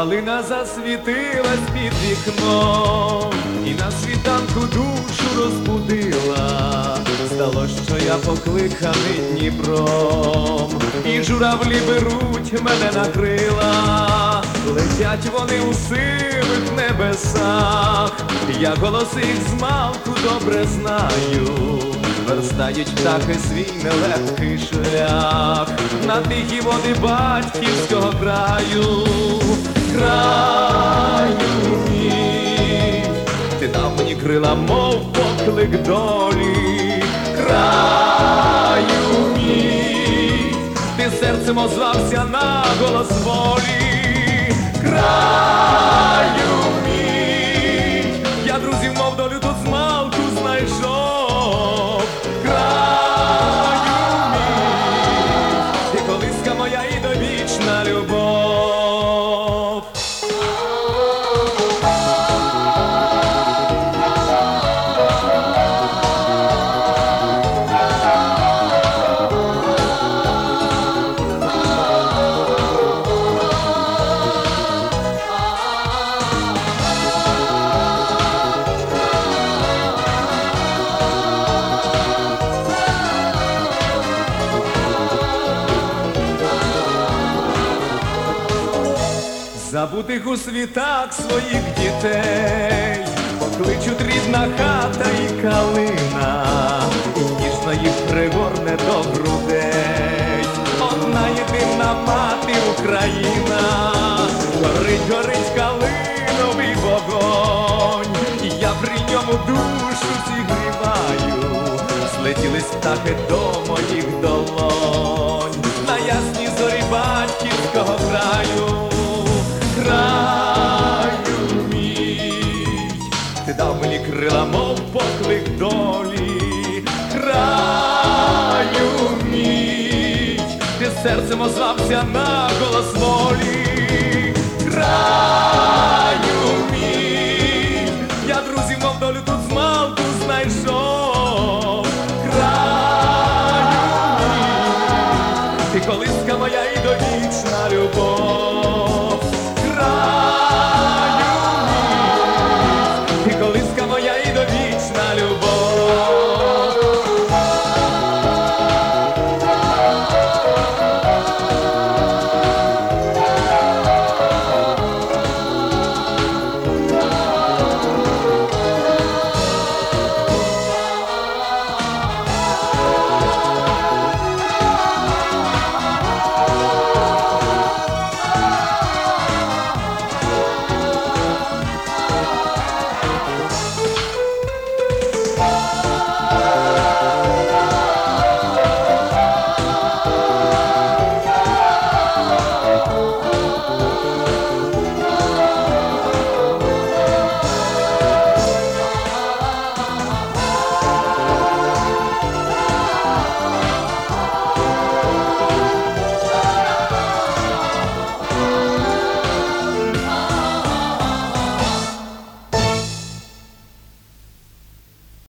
Калина засвітилась під вікном і на світанку душу розбудила. Стало, що я покликаний Дніпром, і журавлі беруть мене на крила, летять вони у сивих небесах, я голоси їх змалку добре знаю, верстають птахи свій нелегкий шлях. На тихі води батьківського краю, краю мій, ти дав мені крила, мов поклик долі, краю мій, ти серцем озвався на голос волі, краю мій, я друзів, мов долю Забутих у світах своїх дітей, покличуть рідна хата і калина, і ніжно їх пригорне до грудей. Одна єдина мати Україна, горить, горить калиновий вогонь, і я при ньому душу зігріваю, злетілись птахи до моїх долонь, на ясній крила, мов поклик долі, краю ніч, ти серцем озвався на голос волі, краю ніч, я друзів, мов долю тут змалку знайшов, краю ніч, ти колись.